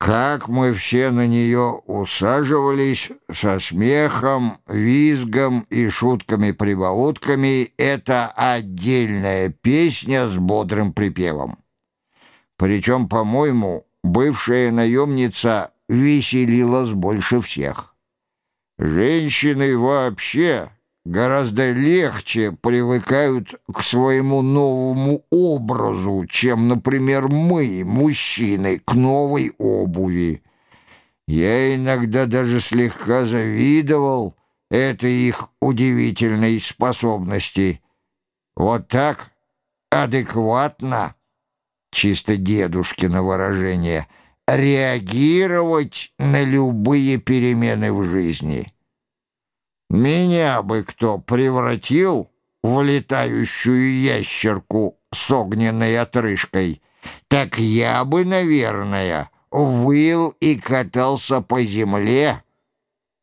Как мы все на нее усаживались со смехом, визгом и шутками-прибаутками, это отдельная песня с бодрым припевом. Причем, по-моему, бывшая наемница веселилась больше всех. Женщины вообще гораздо легче привыкают к своему новому образу, чем, например, мы, мужчины, к новой обуви. Я иногда даже слегка завидовал этой их удивительной способности. Вот так адекватно, чисто дедушкино выражение, реагировать на любые перемены в жизни». Меня бы кто превратил в летающую ящерку с огненной отрыжкой, так я бы, наверное, выл и катался по земле,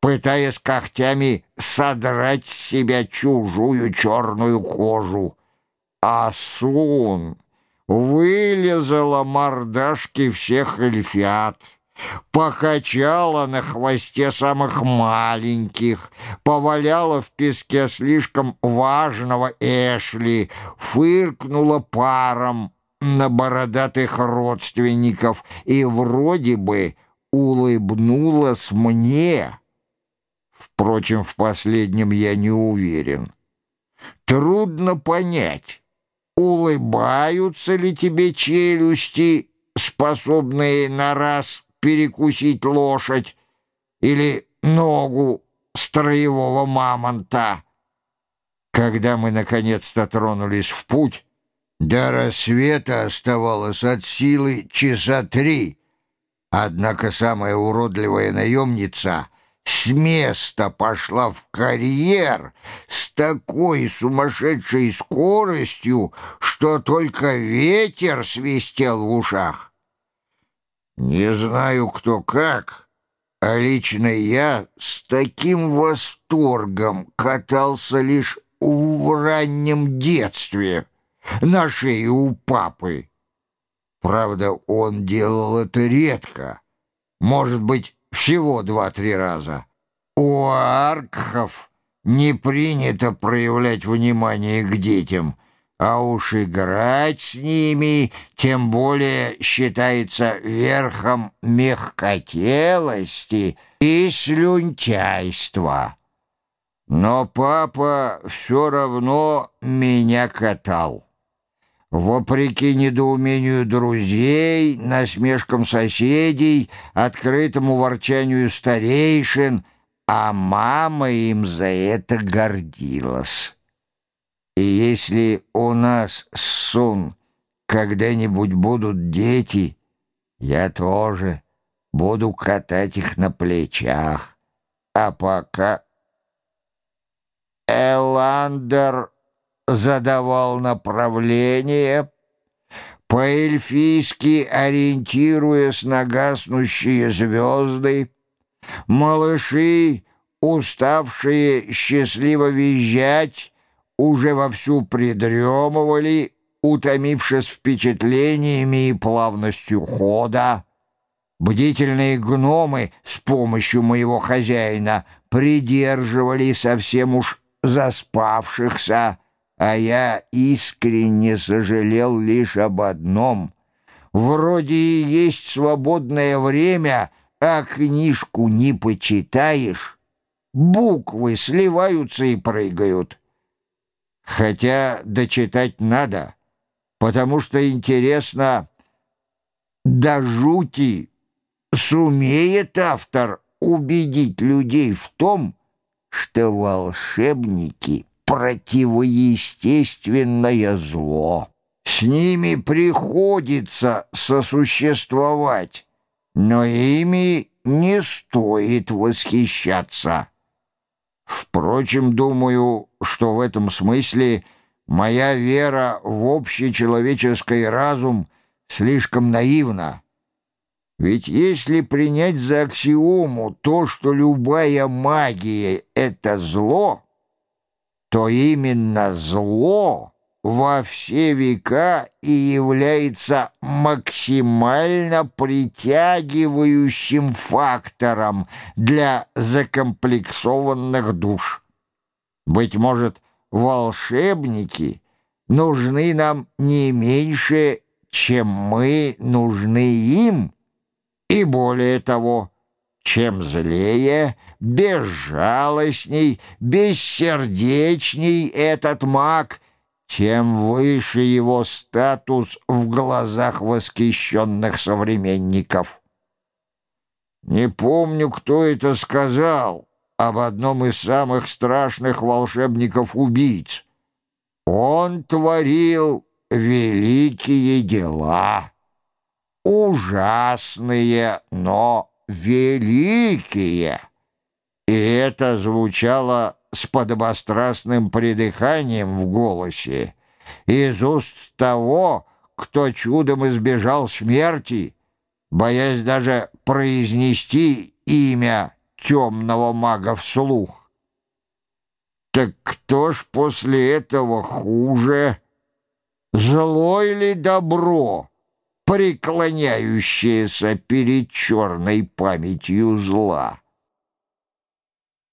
пытаясь когтями содрать с себя чужую черную кожу. А Сун вылезала мордашки всех эльфят — покачала на хвосте самых маленьких, поваляла в песке слишком важного Эшли, фыркнула паром на бородатых родственников и вроде бы улыбнулась мне. Впрочем, в последнем я не уверен. Трудно понять, улыбаются ли тебе челюсти, способные на раз перекусить лошадь или ногу строевого мамонта. Когда мы наконец-то тронулись в путь, до рассвета оставалось от силы часа три. Однако самая уродливая наемница с места пошла в карьер с такой сумасшедшей скоростью, что только ветер свистел в ушах. Не знаю, кто как, а лично я с таким восторгом катался лишь в раннем детстве на шее у папы. Правда, он делал это редко, может быть, всего два-три раза. У аркхов не принято проявлять внимание к детям — а уж играть с ними тем более считается верхом мягкотелости и слюнтяйства. Но папа все равно меня катал. Вопреки недоумению друзей, насмешкам соседей, открытому ворчанию старейшин, а мама им за это гордилась. И если у нас, Сун, когда-нибудь будут дети, я тоже буду катать их на плечах. А пока Эландер задавал направление, по-эльфийски ориентируясь на гаснущие звезды, малыши, уставшие счастливо визжать, уже вовсю придремывали, утомившись впечатлениями и плавностью хода. Бдительные гномы с помощью моего хозяина придерживали совсем уж заспавшихся, а я искренне сожалел лишь об одном. Вроде и есть свободное время, а книжку не почитаешь. Буквы сливаются и прыгают. Хотя дочитать надо, потому что интересно, до жути сумеет автор убедить людей в том, что волшебники — противоестественное зло. С ними приходится сосуществовать, но ими не стоит восхищаться. Впрочем, думаю, что в этом смысле моя вера в общечеловеческий разум слишком наивна. Ведь если принять за аксиому то, что любая магия — это зло, то именно зло во все века и является максимально притягивающим фактором для закомплексованных душ. Быть может, волшебники нужны нам не меньше, чем мы нужны им, и более того, чем злее, безжалостней, бессердечней этот маг, тем выше его статус в глазах восхищенных современников. Не помню, кто это сказал об одном из самых страшных волшебников-убийц. Он творил великие дела, ужасные, но великие. И это звучало с подобострастным придыханием в голосе из уст того, кто чудом избежал смерти, боясь даже произнести имя темного мага вслух. Так кто ж после этого хуже? Злой ли добро, преклоняющееся перед черной памятью зла?